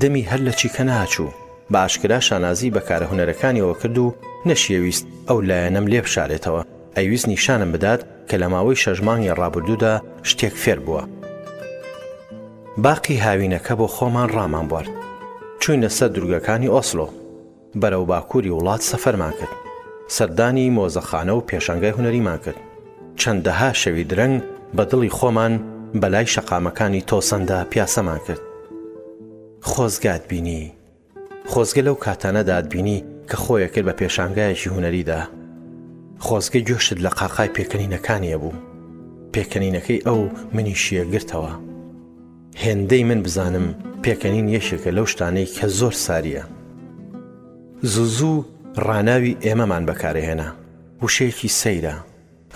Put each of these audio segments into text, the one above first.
دەمی هەر لە چیکە ناچوو بە ئاشکرا شانازی بە کارە هونەرەکانیەوە کرد و نەشیەویست ئەو لایەنەم لێ بشارێتەوە ئەویست نیشانم بدات کە لە ماوەی شەژمانگی ڕابردوودا شتێک فێر بووە باقی هاوینەکە بۆ خۆمان ڕامانبوارد، چووینە سەر دورگەکانی ئۆسلۆ، بەرەو باکووری وڵات سەفەرمان کرد، سەردانی مۆزەخانە و پێشانگای هونەریمان کرد، چەندەها شەوی درەنگ بە دڵی خۆمان بەلای شەقامەکانی تۆسەندا پیاسەمان کرد. خۆزگات بینی. خۆزگە لەو کاتانەدا ئەتبینی کە خۆیەکت بە پێشانگایەکی هونەریدا خۆزگە گوێشت لە قاقای پێکەنینەکانی هەبوو پێکەنینەکەی ئەو منی شیەگرتەوە هێندەی من بزانم پێکەنین یەشێکە لەو شتانەی کە زۆر ساریە زوزوو ڕاناوی ئێمەمان بەکارهێنا وشەیەکی سەیرە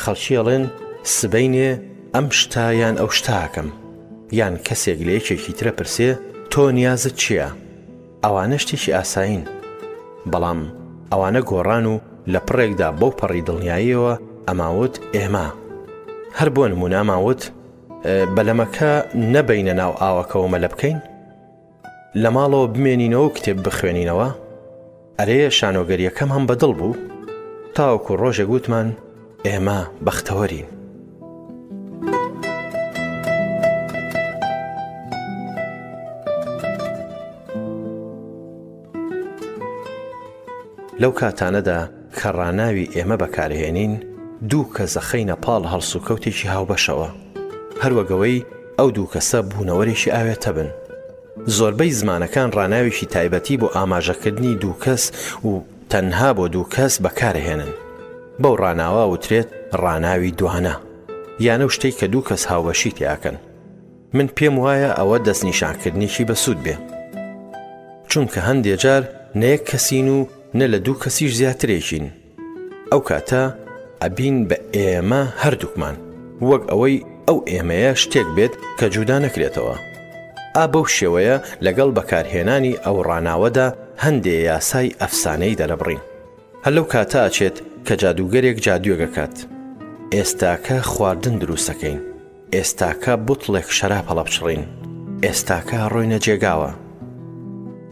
خەڵکی ئەڵێن سبەینێ ئەم شتە یان ئەو شتە ئەکەم، یان کەسێک لە یەکێکی ترە پرسێ تۆ نیازت چییە؟ ئەوانە شتێکی ئاسایین، بەڵام ئەوانە گۆڕان و لە پڕێکدا بەو پەڕی دڵنیاییەوە ئەماوت ئێمە، هەر بۆ نموونە ئەماوت بەلەمەکە نەبەینە ناو ئاوەکەوە مەلە بکەین؟ لە ماڵەوە بمێنینەوە و کتێب بخوێنینەوە؟ ئەرێ شانۆگەریەکەم هەم بەدڵ بوو؟ تاوەکو ڕۆژێک وتمان ئێمە بەختەوەرین. لەو کاتانەدا کە ڕاناوی ئێمە بەکارهێنین دوو کە زەخەینە پاڵ هەڵسوکەوتێکی هاوبەشەوە هەروەگەوەی ئەو دوو کەسە بوونەوەرێکی ئاوێتە بن. زۆربەی زمانەکان ڕاناوێکی تایبەتی بۆ ئاماژەکردنی دوو کەس و تەنها بۆ دوو کەس بەکارهێنن. بەو ڕاناوە ئەوترێت ڕاناوی دوانە، یان ئەو شتەی کە دوو کەس هاوبەشی تیاکەن. من پێم وایە ئەوە دەستنیشانکردنێکی بەسوود بێ. چونکە هەندێ جار نە یەک کەسین و نە لە دوو کەسیش زیاترێکین. ئەو کاتە ئەبین بە ئێمە هەردووکمان وەک ئەوەی ئەو ئێمەیە شتێک بێت کە جودا نەکرێتەوە ئا بەو شێوەیە لەگەڵ بەکارهێنانی ئەو ڕناوەدا هەندێ یاسای ئەفسانەی دەرەبڕین هەر لەو کاتە ئەچێت کە جادوگەرێک جادوێگەکات ئێستاکە خواردن دروستەکەین ئێستاکە بوتڵێک شەراب هەڵەبچڕین. ئێستاکە ڕۆینە جێگاوە.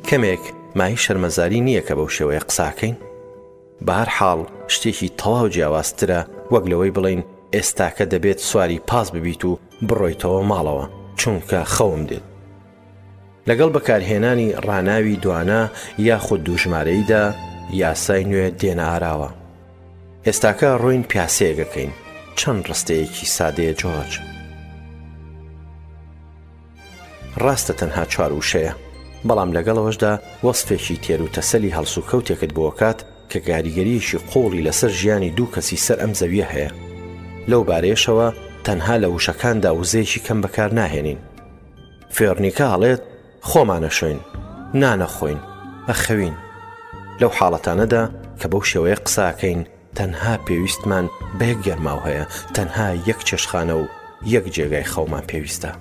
کەمێک مایەی شەرمەزاری نییە کە بەو شێوەیە قساکەین؟ بەهەرحاڵ شتێکی تەواو جیاوازترە وەک لەوەی بڵێین ئێستاکە دەبێت سواری پاس ببیت و بڕۆیتەوە ماڵەوە چونکە خەوم دێت. لەگەڵ بەکارهێنانی ڕاناوی دوانا یاخود دووژمارەییدا یاسای نوێ دێنە ئاراوە. ئێستاکە ڕووین پیاسەیەکەکەین چەند ڕستەیەکی سادەیە جۆرج. ڕاستە تەنها چوار وشەیە بەڵام لەگەڵەوەشدا وەسفێکی تێر و تەسەلی هەڵس و کەوتێکت بۆکات کە گاریگەریەکی قوڵی لەسەر ژیانی دوو کەسی سەر ئەم زەویە هەیە لەو بارەیەشەوە تەنها لە وشەکاندا وزەیەکی کەم بەکار ناهێنین فێرنیکە ئەڵێت خۆمانەشۆین، نانەخۆین، ئەخەوین. لەو حاڵەتانەدا کە بەو شێوەیە قساکەین تەنها پێویستمان بە یەک گەرماو هەیە، تەنها یەک چێشخانە و یەک جێگای خەومان پێویستە.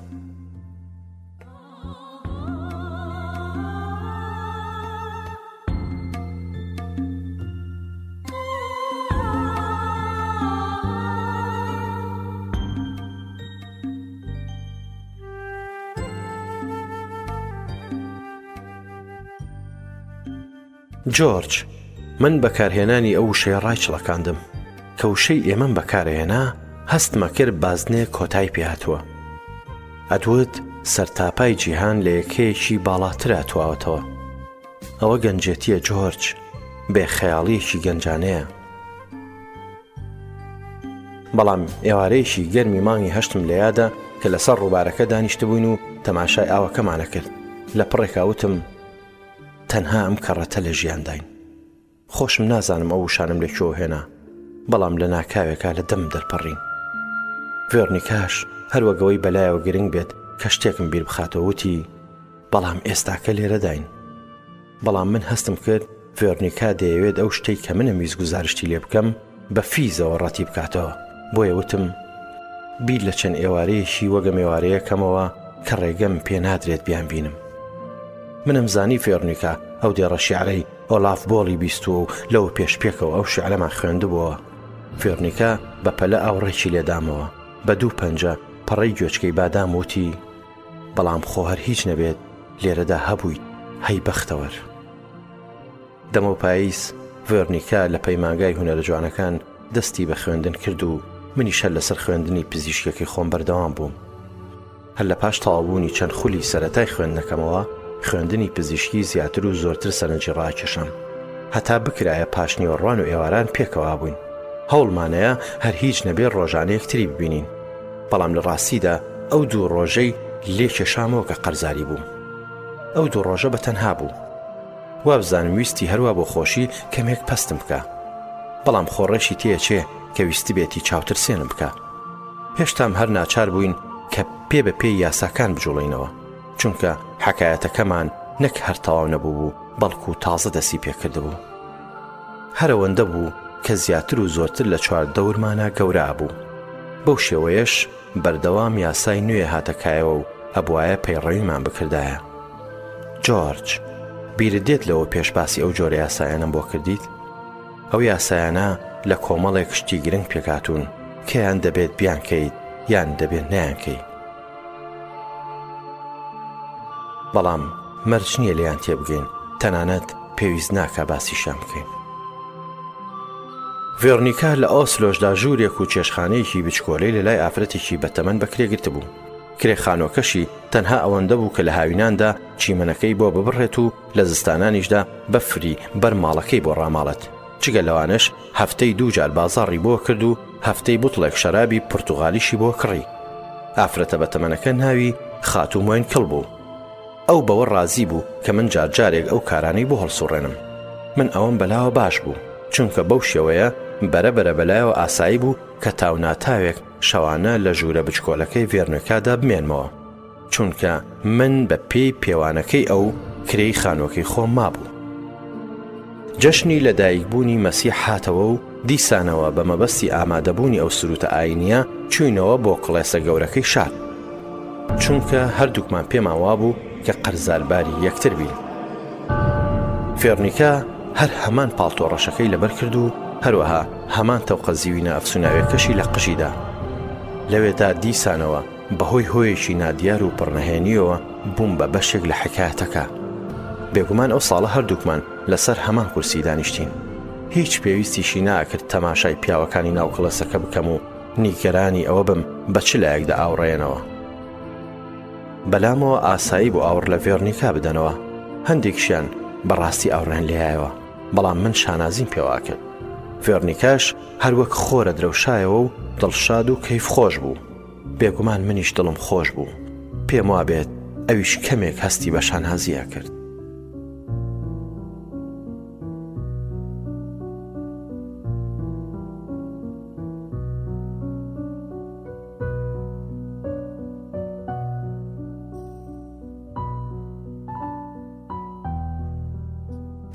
جۆرج، من بەکارهێنانی ئەو وشەیە ڕایچڵەکاندم، کە وشەی ئێمەم بەکارهێنا هەستمە کرد بازنێ کۆتای پێهاتووە. ئەدوت سەرتاپای جیهان لە یەکەیەکی باڵاترا تواوەتەوە. ئەوە گەنجێتیە جۆرج، بێ خەیاڵیەکی گەنجانەیە. بەڵام ئێوارەیەکی گەرمی مانگی هەشتم لە یادە کە لەسەر ڕووبارەکە دانیشتبووین و تەماشای ئاوەکەمانە کرد لە پڕێکا وتم تەنها ئەم کەڕەتە لە ژیانداین خۆشم نازانم ئەو وشانم لە چۆ هێنا بەڵام لە ناکاوێکا لە دەم دەرپەڕین ڤێرنیکاش هەروەگەوەی بەلایەوە گرنگ بێت کە شتێکم بیر بخاتەوە وتی بەڵام ئێستاکە لێرەداین بەڵام من هەستم کرد ڤێرنیکا دەیەوێت ئەو شتەی کە منم ویست گوزارشتی لێ بکەم بە فیزەوە ڕەتی بکاتەوە بۆیە وتم بیر لە چەند ئێوارەیەکی وەگە مێوارەیە کەمەوە کە ڕێگەم پێ نادرێت بیان بینم منم زانی فێرنیکا ئەو دێڕە شعرەی ئۆلاف بۆڵی بیستوە و لەوە پێش پێکەوە ئەو شعرەمان خوێندبووەوە فێرنیکا بە پەلە ئاوڕێکی لێدامەوە بە دوو پەنجە پەڕی گوێچکەی بادام وتی بەڵام خۆ هەر هیچ نەبێت لێرەدا هەبوویت هەی بەختەوەر. دەمەو پاییز ڤێرنیکا لە پەیمانگای هونەرە جوانەکان دەستی بە خوێندن کرد و منیش هەر لەسەر خوێندنی پزیشکیەکەی خۆم بەردەوام بووم. هەر لە پاش تەواوبوونی چەند خولی سەرەتای خوێندنەکەمەوە خوێندنی پزیشکی زیاتر و زۆرتر سەرنجی ڕاکێشام. هەتا بکرایە پاشنیوەڕوان و ئێواران پێکەوابووین. هەوڵمانەیە هەر هیچ نەبێ ڕۆژانە یەکتری ببینین. بەڵام لە ڕاستیدا ئەو دوو ڕۆژەی لێ کێشامەوە کە قەرزاری بووم ئەو دوو ڕۆژە بە تەنها بوو وابزانم ویستی هەروە بۆ خۆشی کەمێک پەستم بکە بەڵام خۆڕێکی تێچێ کە ویستبێتی چاوترسێنم بکە هێشتام هەر ناچار بووین کە پێ بە پێی یاساکان بجوڵینەوە چونکە حکایەتەکەمان نەک هەر تەواو نەبوو بوو بەڵکو تازە دەسی پێکردبوو هەرەوەندە بوو کە زیاتر و زۆرتر لە چوار دەورمانا گەورە ئەبوو بەو شێوەیەش بەردەوام یاسای نوێ هاتە کایەوە و ئەبواە پەیڕەویمان بکردایە جۆرج بیرت دێت لەوە پێش باسی ئەو جۆرە یاسایانم بۆ کردیت ئەو یاسایانە لە کۆمەڵێک شتی گرنگ پێکاتون کەیان دەبێت بیانکەیت یان دەبێت نیانکەی بەڵام مەرج نییە لێیان تێبگەین تەنانەت پێویست ناکە باسیشان بکەین. ڤێرنیکا لە ئۆسلۆشدا ژوورێک و چێشخانەیەکی بچکۆلەی لە لای ئافرەتێکی بەتەمەن بەکرێگرت بوو. کرێخانۆکەشی تەنها ئەوەندە بوو کە لە هاویناندا چیمەنەکەی بۆ ببڕێت و لە زستانانیشدا بەفری بەر ماڵەکەی بۆ ڕاماڵێت جگە لەوانش هەفتەی دوو جار بازاڕی بۆ کرد و هەفتەی بوتڵێک شەرابی پورتوغالیشی بۆ کڕی. ئافرەتە بەتەمەنەکە ناوی، خاتوو موێنکل، بوو. ئەو بەوە ڕازی بوو کە من جار جارێک ئەو کارانەی بۆ هەڵسوڕێنم. من ئەوەم بەلاوە باش بوو، چونکە بەو شێوەیە بەرە بەرە بەلایەوە ئاسایی بوو کە تاو ناتاوێک شەوانە لە ژوورە بچکۆلەکەی ڤێرنۆیکادا بمێنمەوە. چونکە من بە پێی پێوانەکەی ئەو کرێی خانووەکەی خۆم مابوو جەشنی لەدایکبوونی مەسی حاتەوە و دیسانەوە بە مەبەستی ئامادەبوونی ئەو سروتە ئاینیە چوینەوە بۆ کڵێسە گەورەکەی شار چونکە هەردووکمان پێمان وابوو کە قەرزارباری یەکتر بین فێڕنیکە هەر هەمان پاڵتۆڕەشەکەی لەبەر کرد و هەروەها هەمان تەوقە زیوینە ئەفسوناوێکەشی لە قژیدا لەوێدا دیسانەوە بەهۆی هۆیەکی نادیار و پڕنەهێنییەوە بووم بە بەشێک لە حەکایەتەکە. بێگومان ئەو ساڵە هەردووکمان لەسەر هەمان کورسی دانیشتین. هیچ پێویستیشی ناکرد تەماشای پیاوەکانی ناو کڵێسەکە بکەم و نیگەرانی ئەوە بم بە چ لایەکدا ئاوڕێنەوە. بەلامەوە ئاسایی بوو ئاوڕ لە ڤێرنیکا بدەنەوە، هەندێکشیان بەڕاستی ئاوڕیان لێایەوە، بەڵام من شانازیم پێواکرد. ڤێرنیکاش هەروەک خۆرە درەوشایەوە و دڵشاد و کەیفخۆش بوو. بێگومان منیش دڵم خۆش بوو پێم وابێت ئەویش کەمێک هەستی بە شانازیە کرد.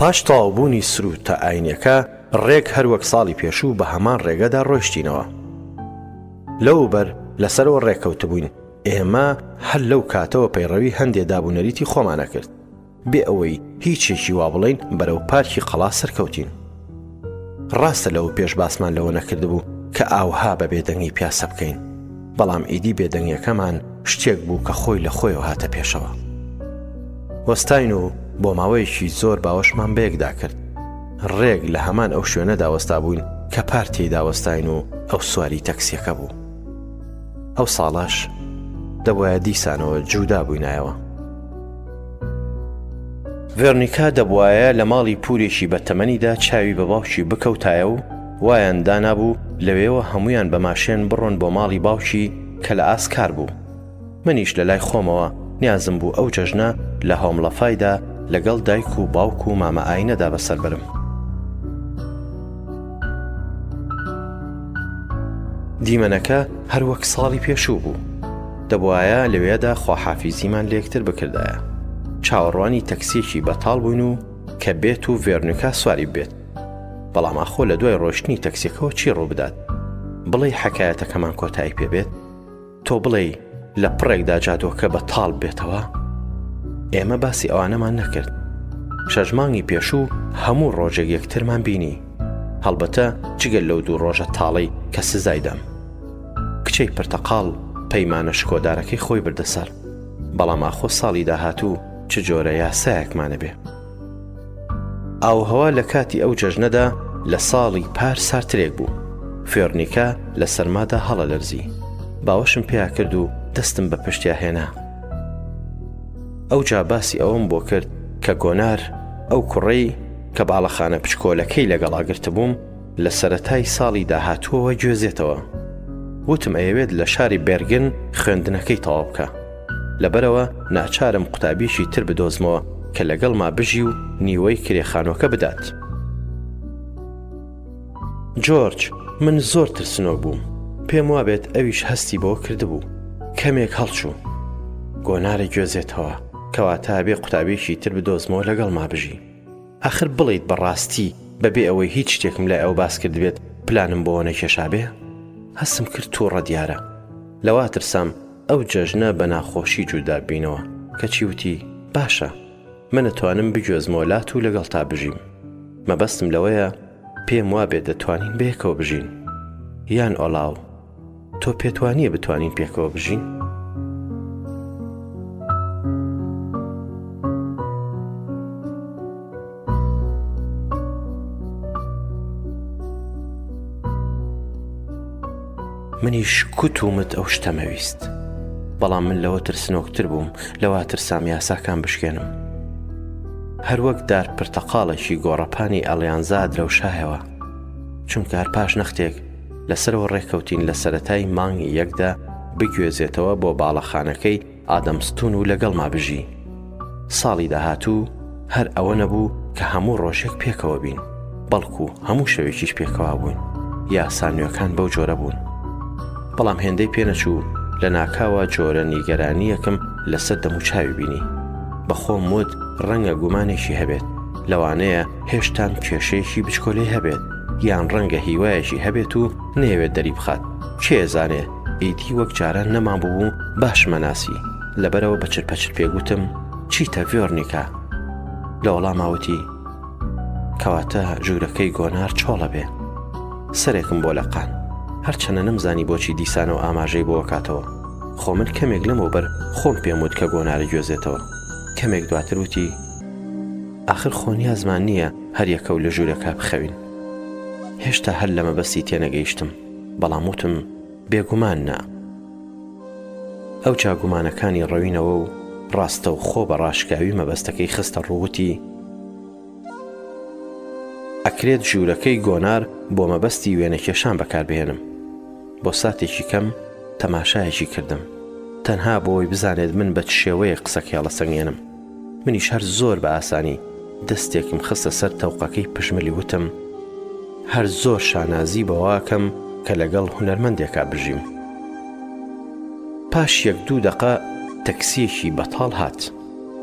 پاش تەواوبوونی سروودتە ئاینیەکە ڕێک هەروەک ساڵی پێشوو بە هەمان ڕێگەدا ڕۆیشتینەوە. لەوبەر لەسەرەوە ڕێککەوتبووین، ئێمە هەر لەو کاتەوە پەیڕەوی هەندێ دابونەریتی خۆمان ئەکرد. بێ ئەوەی هیچێکی وا بڵێین بەرەو پارکی قەڵا سەرکەوتین. ڕاستە لەوە پێش باسمان لەوە نەکردبوو کە ئاوها بە بێدەنگی پیاسە بکەین، بەڵام ئیدی بێدەنگیەکەمان شتێک بوو کە خۆی لە خۆیەوە هاتە پێشەوە. وەستاین و بۆ ماوەیەکی زۆر باوەشمان بەیەکدا کرد. ڕێک لە هەمان ئەو شوێنەدا وەستابووین کە پار تێیدا وەستاین و ئەو سواری تەکسیەکە بوو. ئەو ساڵاش دەبواە دیسانەوە جوودا بووینایەوە. ڤێرنیکا دەبواە لە ماڵی پورێکی بە تەمەنیدا چاوی بە باوکی بکەوتایە و وایان دانابوو لەوێوە هەموویان بە ماشێن بڕۆن بۆ ماڵی باوکی کە لە ئاسکار بوو. منیش لە لای خۆمەوە نیازم بوو ئەو جەژنە لە هۆمڵەفایدا لەگەڵ دایک و باوک و مامە ئاینەدا بەسەر بەرم. دیمەنەکە هەر وەک ساڵی پێشوو بوو. دەبوایە لەوێدا خواحافیزیمان لە یەکتر بکردایە. چاوەڕوانی تەکسیەکی بەتاڵ بووین و کە بێت و ڤێرنوکا سواری بێت. بەڵام ئاخۆ لە دوای ڕۆشتنی تەکسیەکەەوە چی ڕووبدات؟ بڵێ حەکایەتەکەمان کۆتایی پێبێت؟ تۆ بڵێی لە پڕێکدا جادۆکە بە تاڵ بێتەوە ئێمە باسی ئەوانەمان نەکرد شەژمانگی پێشوو هەموو ڕۆژێک یەکترمان بینی هەڵبەتە جگەل لەو دوو ڕۆژە تاڵی کە سزایدەم کچەی پرتەقاڵ پەیمانە شکۆدارەکەی خۆی بردەسەر بەڵام ئاخۆ ساڵی داهاتوو چ جۆرە یاسایەکمانە بێ ئاووهەوا لە کاتی ئەو جەژنەدا لە ساڵی پار ساردترێک بوو. فێڕنیکە لە سەرمادا هەڵەلەرزی. باوەشم پێیا کرد و دەستم بە پشتیا هێنا. ئەوجا باسی ئەوەم بۆ کرد کە گۆنار، ئەو کوڕەی کە باڵەخانە پچکۆلەکەی لەگەڵا گرتبووم، لە سەرەتای ساڵی داهاتووەوە گوێزێتەوە. وتم ئەیەوێت لە شاری بێرگن خوێندنەکەی تەواو بکا. لەبەرئەوە ناچارم قوتابیەکی تر بدۆزمەوە کە لەگەڵما بژی و نیوەی کرێ خانۆکە بدات. جۆرج، من زۆر ترسنۆک بووم. پێم وابێت ئەویش هەستی بەوە کردبوو. کەمێک هەڵچوو. گۆنارە گوێزێتەوە، کەواتە ئەبێ قوتابیەکی تر بدۆزمەوە لەگەڵما بژی. ئاخر بڵێیت بە ڕاستی بەبێ ئەوەی هیچ شتێکم لای ئەو باس کردبێت پلانم بۆوە نەکێشابێ؟ هەستم کرد توڕە دیارە. لەوە ترسام ئەو جەژنە بە ناخۆشی جودا بینەوە، کەچی وتی، باشە، من ئەتوانم بگوێزمەوە لات و لەگەڵتا بژیم. مەبەستم لەوەیە پێم وابێ دەتوانین بەیەکەوە بژین. یان ئۆلاو، تۆ پێت وانییە بتوانین پێکەوە بژین؟ منیش کوت و مت ئەو شتەمە ویست بەڵام من لەوە ترسنۆکتر بووم لەوە ترسام یاساکان بشکێنم هەروەک دار پرتەقاڵێکی گۆڕەپانی ئەلیانزا درەوشایەوە چونکە هەر پاش نەختێک لەسەرەوە ڕێککەوتین لە سەتای مانگی یەکدا بگوێزێتەوە بۆ باڵەخانەکەی ئادەم ستون و لەگەڵما بژی. ساڵی داهاتوو هەر ئەوە نەبوو کە هەموو ڕۆژێک پێکەوە بین، بەڵکو هەموو شەوێکیش پێکەوە بووین، یاسا نوێکان بەو جۆرە بوون. بەڵام هێندەی پێ نەچوو لە ناکاوە جۆرە نیگەرانییەکم لەسەر دەموچاوی بینی. بە خۆم وت ڕەنگە گومانێکی هەبێت، لەوانەیە هێشتام کێشەیەکی بچکۆلەی هەبێت، یان ڕەنگە هیوایەکی هەبێت و نەیەوێت دەریبخات، کێ زانێ؟ ئیدی وەک جاران نەمابوو و باشمەناسی، لەبەرەوە بە چرپەچر پێ گوتم، چیتە ڤیۆرنیکا؟ لە وەڵاما وتی، کەواتە ژوورەکەی گۆنار چۆڵە بێ. سەرێکم بۆ لەقان. هەرچەنە نەمزانی بۆچی دیسان ئەو ئاماژەی بۆ ئەکاتەوە. خۆ من کەمێک لەمەوبەر خۆم پێم وت کە گۆنار ئەگوێزێتەوە. کەمێک دواتر وتی، ئاخر خۆ نیازمان نییە هەریەکەو لە ژوورەکە بخەوین. هێشتا هەر لە مەبەستی تێنەگەیشتم. بەڵام وتم بێگومان نا. ئەوجا گومانەکانی ڕەوینەوە و ڕاستەوخۆ بە ڕاشکاوی مەبەستەکەی خستە ڕوو وتی، ئەکرێت ژوورەکەی گۆنار بۆ مەبەستی وێنەکێشان بەکار بهێنم. بۆ ساتێکی کەم تەماشایەکی کردم، تەنها بۆ ئەوەی بزانێت من بە چ شێوەیەک قسەکهێڵەسەنگێنم. منیش هەر زۆر بە ئاسانی دەستێکم خستە سەر تەوقەکەی پژملی وتم، هەر زۆر شانازی بەوەکەم کە لەگەڵ هونەرمەندێکا بژیم. پاش یەک دوو دەقە تەکسییەکی بەتاڵ هات.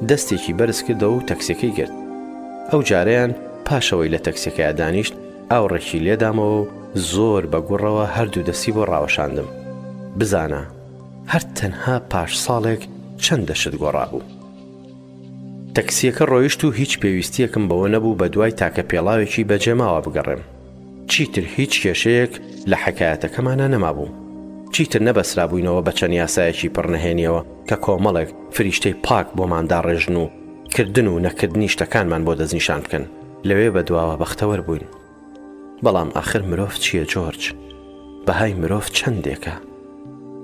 دەستێکی بەرز کردەوە و تەکسیەکەی گرت. ئەو جارەیان پاشەوەی لە تەکسیەکەیا دانیشت ئاوڕێکی لێدامەوە و زۆر بە گوڕەوە هەردوو دەستی بۆ ڕاوەشاندم. بزانە! هەر تەنها پاش ساڵێک چەندە شت گۆڕابوو. تەکسیەکە ڕۆیشت و هیچ پێویستیەکم بەوە نەبوو بە دوای تاکە پێڵاوێکی بە جێماوە بگەڕێم. چیتر هیچ کێشەیەک لە حەکایەتەکەمانا نەمابوو. چیتر نەبەسرابووینەوە بە چەند یاسایەکی پڕ نەهێنیەوە کە کۆمەڵێک فریشتەی پاک بۆمان داڕێژن و کردن و نەکردنی شتەکانمان بۆ دەستنیشان بکەن. لەوێ بەدواوە بەختەوەر بووین. بەڵام ئاخر مرۆڤ چییە جۆرج؟ بەهای مرۆڤ چەندێکە؟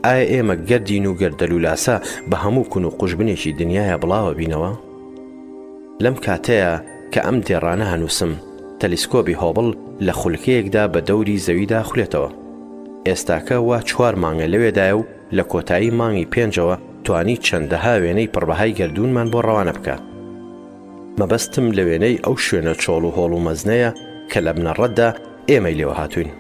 ئایا ئێمە گەردین و گەردەلوولاسە بە هەموو کون و قوژبنێکی دنیاە بڵاوە بینەوە؟ لەم کاتەیە کە ئەم دێڕانە هەنووسم تەلیسکۆبی هۆبڵ لە خولکەیەکدا بە دەوری زەویدا خولێتەوە ئێستاکە وا چوار مانگە لەوێدایە و لە کۆتایی مانگی پێنجەوە توانی چەندەها وێنەی پڕبەهای گردوونمان بۆ ڕەوانە بکە مەبەستم لە وێنەی ئەو شوێنە چۆڵ و هۆڵ و مەزنەیە کە لە بنەڕەتدا ئێمەی لێوە هاتووین.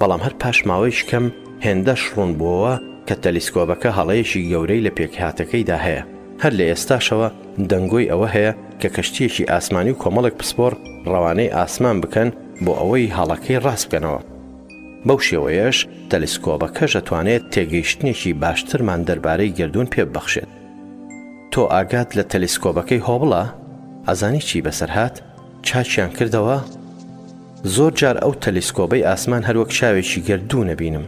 بەڵام هەر پاش ماوەیش کەم هێندەش ڕوون بووەوە کە تەلیسکۆبەکە هەڵەیەکی گەورەی لە پێکهاتەکەیدا هەیە. هەر لە ئێستاشەوە دەنگۆی ئەوە هەیە کە کەشتییەکی ئاسمانی و کۆمەڵێک پسپۆڕ ڕەوانەی ئاسمان بکەن بۆ ئەوەی هەڵەکەی ڕاست بکەنەوە. بەو شێوەیەش تەلیسکۆبەکەش ئەتوانێت تێگەیشتنێکی باشترمان دەربارەی گەردوون پێببەخشێت. تۆ ئاگات لە تەلیسکۆبەکەی هۆبڵە؟ ئەزانی چی بەسەر هات؟ چاکیان کردەوە؟ زۆر جار ئەو تەلیسکۆبەی ئاسمان هەروەک چاوێکی گردوو نەبینم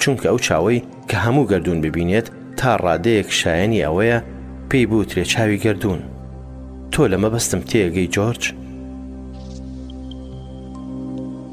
چونکە ئەو چاوەی کە هەموو گردوون ببینێت تا ڕادەیەک شایەنی ئەوەیە پێی بوترێ چاوی گردوون تۆ لە مەبەستم تێگەی جۆرج